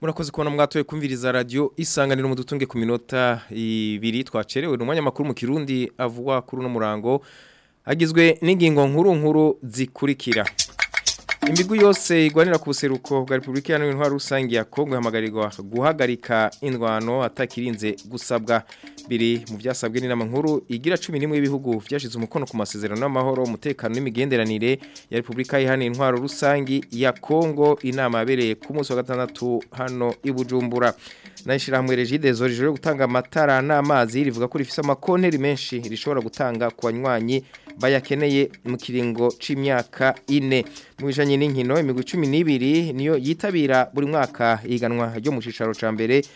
kubona mwatoye kumviriza radio isanganiro mudutunge ku minota ibiri twacerewe n'umwanya makuru mu Kirundi avugwa kuri no murango agizwe n'ingingo nkuru nkuru zikurikira imigwi yose igwanira ku bwa repubulika iharanira intwaro rusange ya kongo ihamagarirwa guhagarika indwano atakirinze gusabwa biri mu byasabwe n'inama nkuru igira cumi n'imwe y'ibihugu byashyize umukono ku masezerano n’amahoro umutekano n'imigenderanire ya repubulika iharanira intwaro rusange ya kongo inama yabereye ku munsi wa gatandatu hano i bujumbura nayishyirahamwe regide zorije yo gutanga amatara n'amazi rivuga ko rifite amakonteri menshi rishobora gutanga ku banywanyi bayakeneye mu kiringo cy'imyaka ine mu bijanye n'inkino imigwi 12 niyo yitabira buri mwaka iganwa ryo mu ca mbere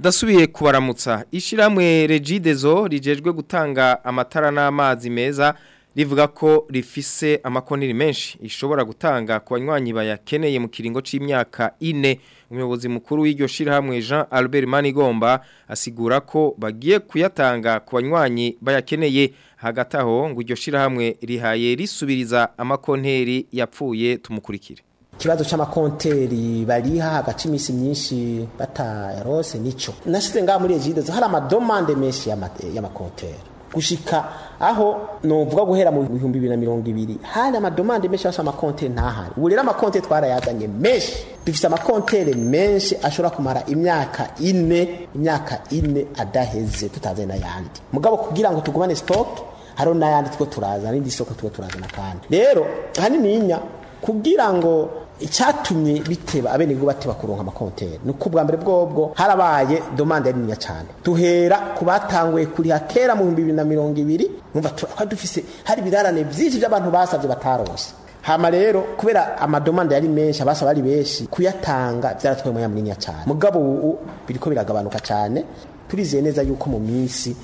ndasubiye kubaramutsa ishyirahamwe regidezo rijejwe gutanga amatara n'amazi meza rivuga ko rifise amakoneri menshi ishobora gutanga ku banywanyi bayakeneye mu kiringo cy'imyaka ine umuyobozi mukuru w'iryo shyirahamwe jean albert manigomba asigura ko bagiye kuyatanga ku banywanyi bayakeneye hagati aho ngo iryo shyirahamwe rihaye risubiriza amakonteri yapfuye tumukurikire ikibazo cy'amakonteri bariha hagaca iminsi myinshi batarose nico nashyize ngaha muri egidizo hari amadomande menshi y'amakonteri gushika aho novuga guhera mu bihumbi bibiri na mirongo ibiri hari amadomande menshi yasha amakonte ntahari ubu rero amakonteri twarayazanye menshi dufite amakonteri menshi ashobora kumara imyaka ine imyaka ine adaheze tutazanye n'ayandi mugabo kugira ngo tugumane sitoke hariho n'ayandi two turazana n'indi soko two turazana kandi rero hanininya kugira ngo icyatumye biteba abenegihugu batiba kuronka amakonteri ni uko ubwa mbere bwobwo harabaye domande ari nini cyane duhera ku batanguye kuriha kera mu bihumbi bibiri na mirongo ibiri numva twari dufise hari ibirarane byinshi by'abantu basabye bataronse hama rero kubera amadomanda yari menshi abasaba ari benshi kuyatanga byaratwaye umwanya munini cyane mugabo ubu biriko biragabanuka cyane turizeye neza yuko mu minsi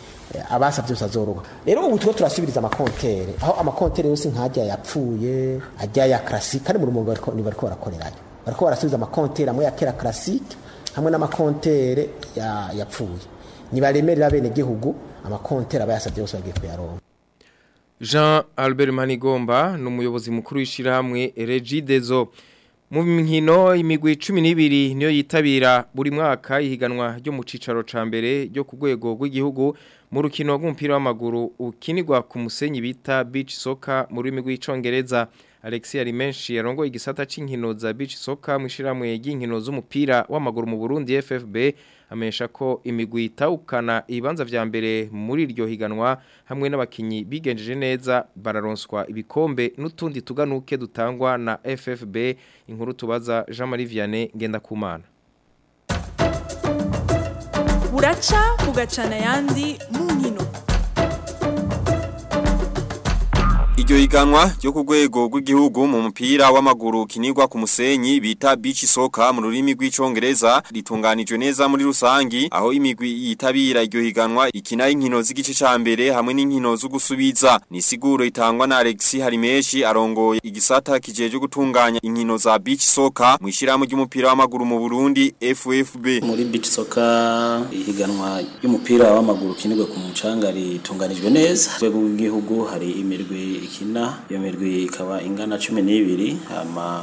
abasabye bazororwa rero ubu twe turasubiriza amakontere aho amakontere yose nkajya yapfuye ajya ya classique kandi mu rumo bari ko barakorerayo bari ko barasubiza amakontere amwe ya kera classique hamwe n'amakontere yapfuye ntibaremerera bene gihugu amakontere aba yasabye yose bagiye kuyaronka Jean Albert Manigomba ni umuyobozi mukuru w'ishyirahamwe Regidezo mu imigwi cumi n'ibiri niyo yitabira buri mwaka ihiganwa ryo mu cyicaro cya mbere ryo ku rwego rw'igihugu mu rukino rw'umupira w'amaguru ukinirwa ku musenyi bita Beach soka mu rurimi rw'icyongereza alexi yari menshi yarongoye igisata cy'inkino za bici soka mu ishyirahamwe ry'inkino z'umupira w'amaguru mu burundi ffb amenyesha ko imigwi itawukana ibibanza vya mbere muri iryo higanwa hamwe n'abakinyi bigenjeje neza bararonswa ibikombe n'utundi tuganuke dutangwa na FFB inkuru tubaza Jean Marie Vianney Ngendakumana buraca bugacana yandi mu iryo higanwa ryo ku rwego rw'igihugu mu mupira w'amaguru kinigwa ku musenyi bita beach soccer mu rurimi rw'icongereza ritunganijwe neza muri rusangi aho imigwi yitabira iryo higanwa ikina inkino z'igice cya mbere hamwe n'inkino zo gusubiza ni siguro itangwa na Alexi Harimeshi arongoye igisata kije cyo gutunganya inkino za beach soccer mu ishiramu ry'umupira w'amaguru mu Burundi FFB muri beach soccer ihiganwa y'umupira w'amaguru kinigwa ku mucanga ritunganijwe neza rwego rw'igihugu hari imirwi bakina iyo mirwi ikaba ingana cumi n'ibiri hama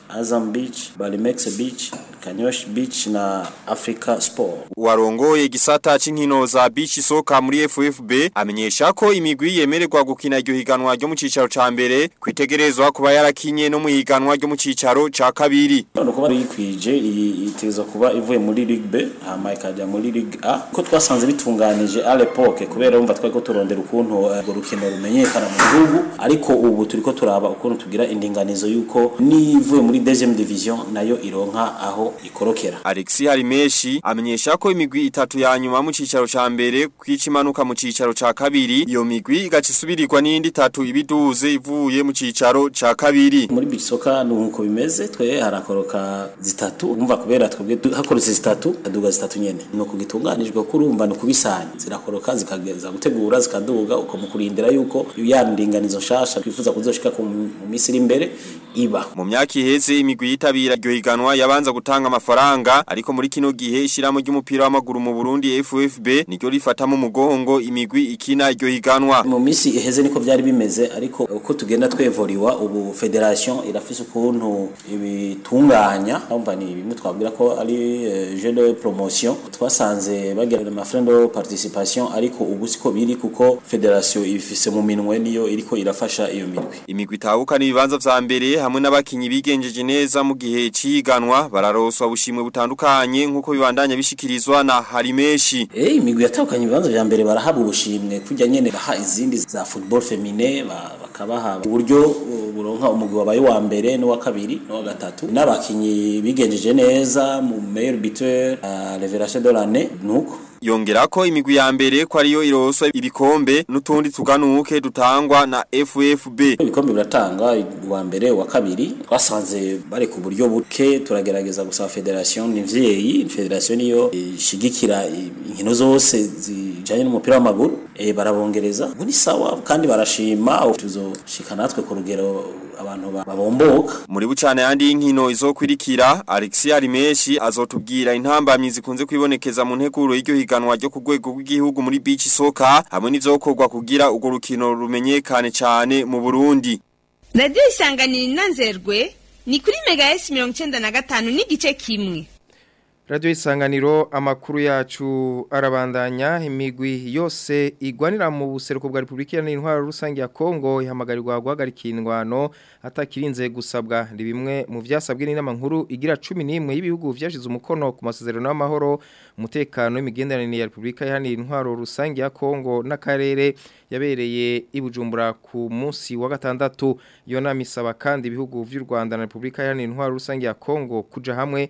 Azam Beach Balimex Beach Kanyosh Beach na Africa Sport. Uwarongoye gisata c'inkino za beach soka muri FFB amenyesha ko imigwi yemererwa gukina iryo higanwa ryo mu cicaro ca mbere kwitegerezwa kuba yarakinye no mu higanwa ryo mu cicaro ca kabiri. None kuba yikwije iteza kuba ivuye muri Ligue B hama ikajya muri Ligue A ko twasanze bitunganije à l'époque kubera umva twako turondera ukuntu eh, urwo rukino rumenyekana mu gihugu ariko ubu turiko turaba ukuntu tugira indinganizo yuko nivuye muri 2 division nayo ironka aho ikorokera Alexi Harimeshi amenyesha ko imigwi itatu ya nyuma mu cicaro ca mbere kwica imanuka mu cicaro ca kabiri iyo migwi igacisubirirwa n'indi itatu ibiduze ivuye mu cicaro ca kabiri muri bisoka nuko bimeze twe harakoroka zitatu umva kubera twebwe hakorotse zitatu aduga zitatu nyene no kugitunganijwe kurumva no kubisanya zirakoroka zikageza gutegura zikaduga uko mukurindira yuko yandinganizo shasha twifuza kuzoshika ku misiri iri imbere iba mu myaka iheze imigwi yitabira iryo higanwa yabanza gutanga amafaranga ariko muri kino gihe ishyiramo ry'umupira w'amaguru mu Burundi FFB niryo rifatamo umugongo imigwi ikina iryo higanwa mu minsi iheze niko byari bimeze ariko uko tugenda twevoriwa ubu federation irafise ukuntu ibitunganya umva ni bimwe twabwira ko ari eh, jeu de promotion twasanze bagira amafaranga yo participation ariko ubu siko biri kuko federation ifise mu minwe niyo iriko irafasha iyo migwi imigwi tahuka n'ibibanza vya mbere hamwe n'abakinyi bigenjeje neza mu gihe cyiganwa bararoswa bushimwe butandukanye nkuko bibandanya bishikirizwa na Harimeshi eh imigwi yatawukanye ibibanza bya mbere barahabwa ubushimwe kujya nyene baha izindi za football femine bakabaha uburyo buronka umugwi wabaye wa mbere n'uwa kabiri n'uwa gatatu n’abakinnyi bigenjeje neza mu meilleur buteur uh, révélation de l'année nuko yongera ko imigwi ya mbere ko ariyo iroso ibikombe n'utundi tuganuke dutangwa na FFB ibikombe biratanga wa mbere wa kabiri twasanze bari ku buryo buke turagerageza gusaba federation n'ivyeyi federation niyo ishigikira inkino zose zijanye n'umupira w'amaguru e, barabongereza ni sawa kandi barashima tuzoshika natwe ku rugero abantu babomboka muri bucane yandi y'inkino izokwirikira Alexis Arimeshi azotubwira intambamyi zikunze kwibonekeza mu ntekuru y'iryo higanwa ryo ku rwego rw'igihugu muri beach soccer hamwe n'ivyokorwa kugira urwo rukino rumenyekane cyane mu Burundi Radio isanganira inanzerwe ni kuri mega S 95 n'igice kimwe radiyo isanganiro amakuru yacu arabandanya imigwi yose igwanira mu buseruko bwa repubulika iharanira intwaro rusange ya kongo ihamagarirwa guhagarika indwano atakirinze gusabwa ni bimwe mu byasabwe n'inama nkuru igira cumi n'imwe y'ibihugu vyashize umukono ku masezerano y'amahoro umutekano w'imigenderanire ya repubulika iharanira intwaro rusange ya kongo n'akarere yabereye i bujumbura ku munsi wa gatandatu yo nama isaba kandi ibihugu by'u rwanda na repubulika iharanira intwaro rusange ya kongo kujya hamwe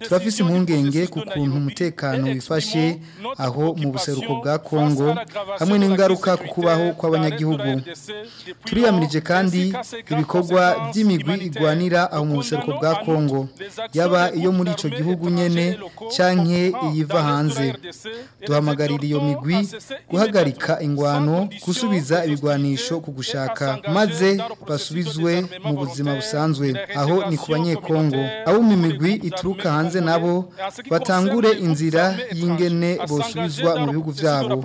turafise impungenge ku kuntu umutekano wifashe aho mu buseruko bwa kongo hamwe n'ingaruka ku kubaho kw'abanyagihugu turiyamirije kandi ibikorwa by'imigwi igwanira aho mu buseruko bwa kongo yaba iyo muri icyo gihugu nyine cyanke iyiva hanze duhamagarira iyo migwi guhagarika ingwano gusubiza ibigwanisho ku gushaka maze basubizwe mu buzima busanzwe aho ni ku banyekongo abo mu migwi ituruka baturuka hanze nabo batangure inzira y'ingene bosubizwa mu bihugu byabo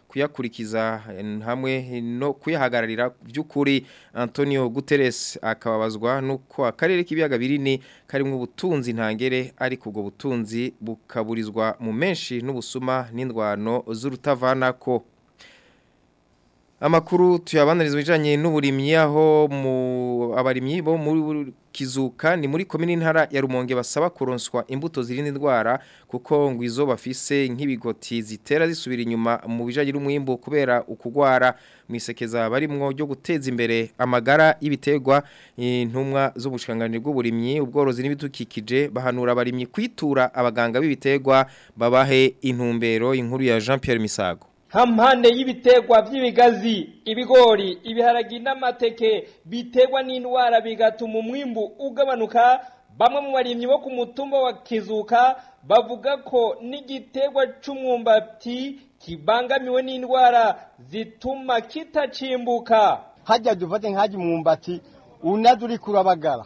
kuyakurikiza hamwe no kuyahagararira by'ukuri antonio guterres akababazwa nuko akarere k'ibiyaga birini karimo ubutunzi ntangere ariko ubwo butunzi bukaburizwa mu menshi n'ubusuma n'indwano z'urutavana ko amakuru tuyabaniriza ibijyanye n'uburimyi aho mu abarimyi bo muri kizuka ni muri komini ntara ya rumonge basaba kuronswa imbuto zirinda indwara kuko ngo izo bafise nk'ibigoti zitera zisubira inyuma mu bijanye n'umwimbo kubera ukugwara mwisekeza barimwo ryo guteza imbere amagara yibitegwa intumwa z'ubushikanganiro bw'uburimyi ubworozi n'ibidukikije bahanura abarimyi kwitura abaganga b'ibitegwa babahe intumbero inkuru ya Jean Pierre Misago nka mpande y'ibiterwa by'ibigazi ibigori ibiharagi n'amateke bitegwa n'indwara bigatuma umwimbu ugabanuka bamwe mu barimyi bo ku mutumba wa kizuka bavuga ko n’igitegwa cy'umwumbati kibangamiwe n'indwara zituma kitacimbuka hajya dufate nk'ajya umwumbati unaze uri kurabagara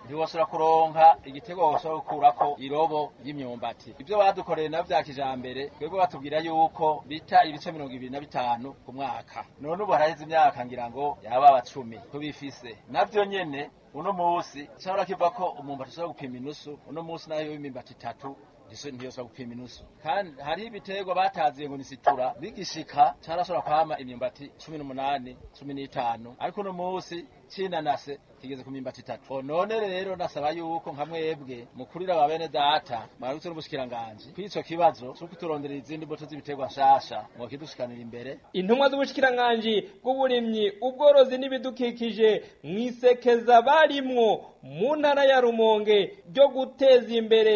ntiwasura kuronka igiterwa washobora ko irobo y'imyumbati ibyo badukoreye na bya kijambere twebwe batubwira yuko bita ibice mirongo ibiri na bitanu ku mwaka none ubu haraheze imyaka ngira ngo yaba abacumi tubifise nabyo nyene uno munsi ushobora kiva ko umuntu ashobora gupima inusu uno munsi nayo w'imyumbati itatu isoni ntiyosaba gupima inusu kandi hari ibiterwa bataziye ngo nisitura bigishika carashobora kwama imyumbati cumi n'umunani cumi n'itanu ariko uno munsi cinanase kigeze ku myumbati itatu none rero nasaba yuko nka mwebwe mukurira ba bene data mwarutse n'umushikiranganji kw'ico kibazo c'uko turondera izindi mbuto z'ibiterwa nshasha mwokidushikanira imbere intumwa z'ubushikiranganji bw'uburimyi ubworozi n'ibidukikije mwisekeza barimwo mu ntara ya rumonge byo guteza imbere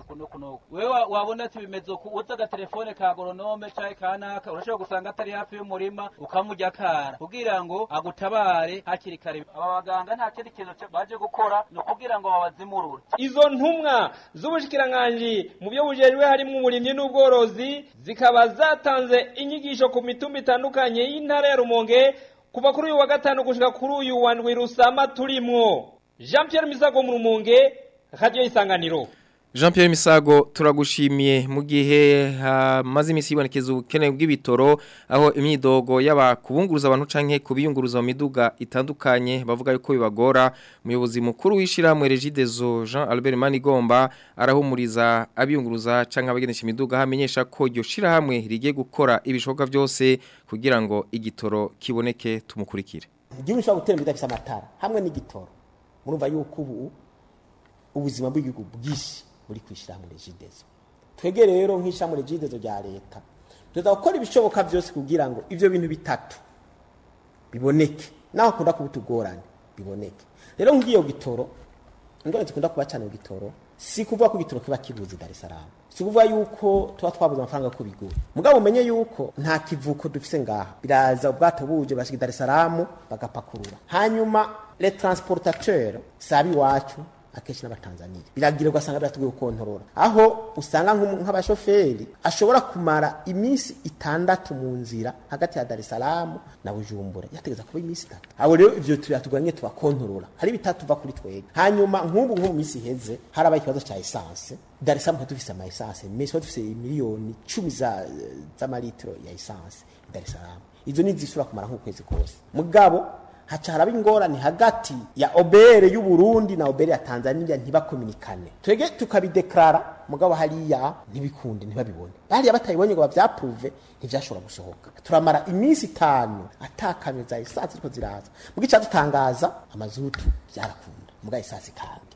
uku n'uku n'uku wewe wabona ati bimeze uku uzi agatelefone ka goronome cyangwa kanaka urashobora gusanga atari hafi y'umurima ukamujya akara kugira ngo agutabare hakiri kare aba baganga nta kindi kintu baje gukora ni ukugira ngo babazimurure izo ntumwa z'ubushikiranganji mu byo bujejwe harimo uburimyi n'ubworozi zikaba zatanze inyigisho ku mitumba itandukanye y'intara ya rumonge kuva kuri uyu wa gatanu gushyira kuri uyu wa ndwi rusama turimo jean Pierre misago mu rumunge radiyo isanganiro jean Pierre misago turagushimiye mu gihe hamaze iminsi yibonekeza ukeneye bw'ibitoro aho imyidogo yaba kubunguruza abantu canke kubiyunguruza mu miduga itandukanye bavuga yuko bibagora umuyobozi mukuru w'ishyirahamwe regidezo jean albert manigomba arahumuriza abiyunguruza canke abagenesha imiduga hamenyesha ko iryo shyirahamwe rigiye gukora ibishoboka byose kugira ngo igitoro kiboneke tumukurikire igihugu gishobora gutera imbere amatara hamwe n'igitoro murumva yuko ubu ubuzima bw'igihugu bw'isi uri ku ishyirahamwe regidezo twebwe rero nk'ishyirahamwe regidezo rya leta tuza gukora ibishoboka byose kugira ngo ibyo bintu bitatu biboneke nawe akunda kuba utugorane biboneke rero nk'iyo gitoro indwara zikunda kuba cyane mu gitoro si kuvuga ko igitoro kiba kibuze i Salaam si ukuvuga yuko tuba twabuze amafaranga ko bigura mugabo umenye yuko nta kivuko dufite ngaha biraza ubwato buje bashyira i Salaam bagapakurura hanyuma le transportateur sabi iwacu akenshi n'abatanzaniya biragira ugasanga biratubwiye gukontorora aho usanga nk'abashoferi ashobora kumara iminsi itandatu mu nzira hagati ya Dar es Salaam na Bujumbura yategeza kuba iminsi itatu abo rero ivyo tuyatuganye tubakontorora hari bitatuva kuri twege hanyuma nk'ubu nk'u minsi iheze haraba ikibazo cya essence Dar es Salaam hatufise ama essence mais hatufise miliyoni 10 za ya essence Dar es Salaam izo ni zisura kumara nk'ukwezi kose mugabo haca haraba ingorane hagati ya obere y'uburundi na obere ya tanzania ntibakominikane twege tukabidekarara mugabo hariya ntibikunde ntibabibone bariya batabibonye ngo babyapuruve ntibyashobora gusohoka turamara iminsi itanu atakanywe za esansi ariko ziraza mu gice dutangaza amazutu byarakunda mugabo esansi kandi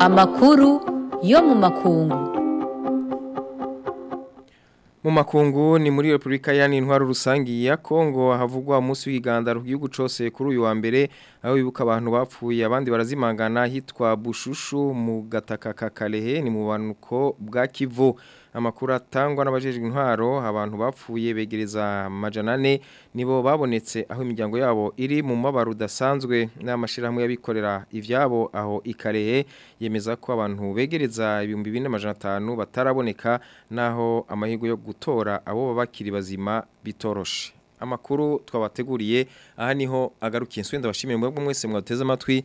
amakuru yo mu makungu mu makungu ni muri Republika yani intwaro rusangi ya Kongo havugwa umunsi w'iganda ku gihugu cyose kuri uyu wa mbere aho bibuka abantu bapfuye abandi barazimangana hitwa Bushushu mu gataka ka Kalehe ni mu banuko bwa Kivu amakuru atangwa n'abajejwe intwaro abantu bapfuye begereza majanane nibo babonetse aho imiryango yabo iri mu mabaro udasanzwe n'amashyirahamwe y'abikorera ibyabo aho ikarehe yemeza ko abantu begereza ibihumbi bine amajana bataraboneka naho amahirwe yo gutora abo bakiri bazima bitoroshe amakuru twabateguriye aha niho agarukiye nsubira ndabashimira mwebwe mwese mwateze amatwi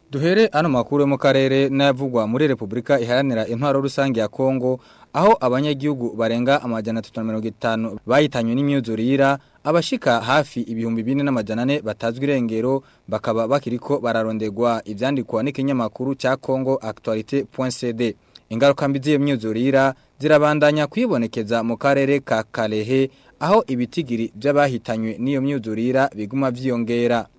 duhere ano makuru yo mu karere n'ayavugwa muri repubulika iharanira intwaro rusange ya kongo aho abanyagihugu barenga amajyana atatu na mirongo itanu bahitanywe n'imyuzurira abashika hafi ibihumbi bine n'amajyana ane batazwi irengero bakaba bakiriko bararondegwa ibyandikwa n'ikinyamakuru cya kongo akituwarite point ingaruka mbi z'iyo myuzurira zirabandanya kwibonekeza mu karere ka karehe aho ibitigiri by'abahitanywe n'iyo myuzurira biguma byiyongera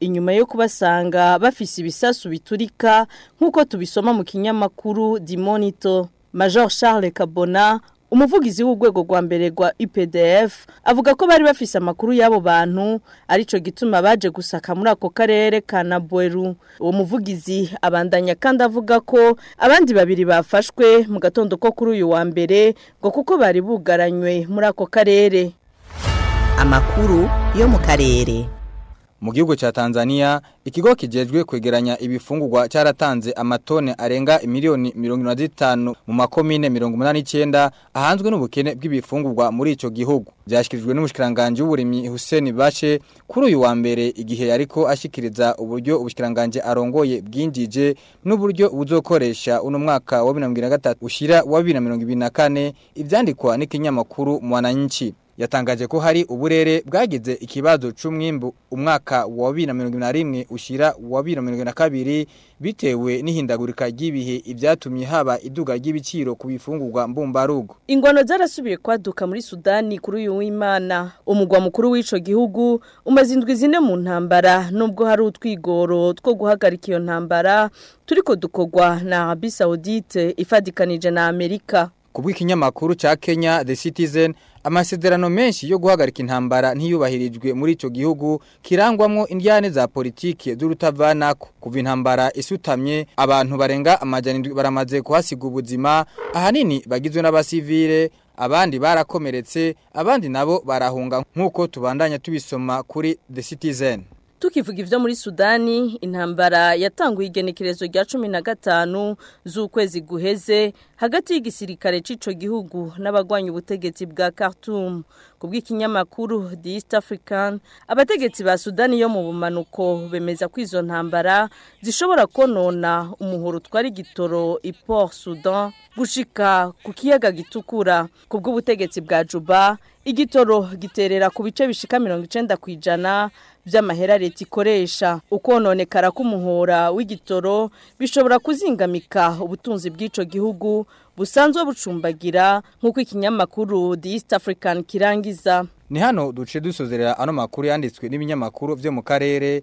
inyuma yo kubasanga bafise ibisasu biturika nk'uko tubisoma mu kinyamakuru dimonito major charles kabona umuvugizi w'urwego rwa mbere rwa IPDF avuga ko bari bafise amakuru y'abo bantu arico gituma baje gusaka muri ako karere ka Nabweru uwo muvugizi abandanya kandi avuga ko abandi babiri bafashwe mu gatondo ko kuri uyu wa mbere ngo kuko bari bugaranywe muri ako karere amakuru yo mu karere mu gihugu cya Tanzania ikigo kijejwe kwegeranya ibifungurwa cyaratanze amatone arenga miliyoni 150 mu makomine 189 ahanzwe n'ubukene bw'ibifungurwa muri ico gihugu byashyikirijwe n'umushikiranganje w'uburimyi Hussein Bashe kuri uyu wa mbere igihe yariko ashikiriza uburyo ubushikiranganje arongoye bwinjije n'uburyo buzokoresha uno mwaka wa 2023 ushira wa 2024 ibyandikwa n'ikinyamakuru mwananchi yatangaje ko hari uburere bwagize ikibazo cy'umwimbu umwaka wa 2021 ushira wa 2022 bitewe n'ihindagurika ry'ibihe ibyatumye haba iduga ry'ibiciro ku bifungurwa mbumbarugo ingono zarasubiye kwaduka muri Sudani kuri uyu w'Imana umugwa mukuru w'ico gihugu umaze indwi zine mu ntambara nubwo hari utwigoro two guhagarika iyo ntambara turiko dukogwa na Arabie Saoudite ifadikanije na Amerika ikinyamakuru cya Kenya The Citizen amasezerano menshi yo guhagarika intambara ntiyubahirijwe muri icyo gihugu kirangwamo indyane za politiki z'urutavanako kuva intambara isutamye abantu barenga amajyana baramaze kuhasiga ubuzima ahanini bagizwe n'abasivire abandi barakomeretse abandi nabo barahunga nk'uko tubandanya tubisoma kuri the citizen tukivuga ivyo muri Sudani intambara yatanguye igenekerezo rya cumi na gatanu z'ukwezi guheze hagati y'igisirikare c'ico gihugu n'abagwanya ubutegetsi bwa Khartoum ku bw'ikinyamakuru The East African abategetsi ba Sudani yo mu bumanuko bemeza ko izo ntambara zishobora konona umuhoro utwara igitoro Port Sudan gushika ku kiyaga gitukura kubw’ubutegetsi bwa Juba igitoro giterera ku bice bishika 90 ku ijana by'amahera leta ikoresha ukononekara k'umuhora w'igitoro bishobora kuzingamika ubutunzi bw'ico gihugu busanzwe bucumbagira nk'uko ikinyamakuru The East African kirangiza ni hano duce dusozerera ano makuru yanditswe n'ibinyamakuru byo mu karere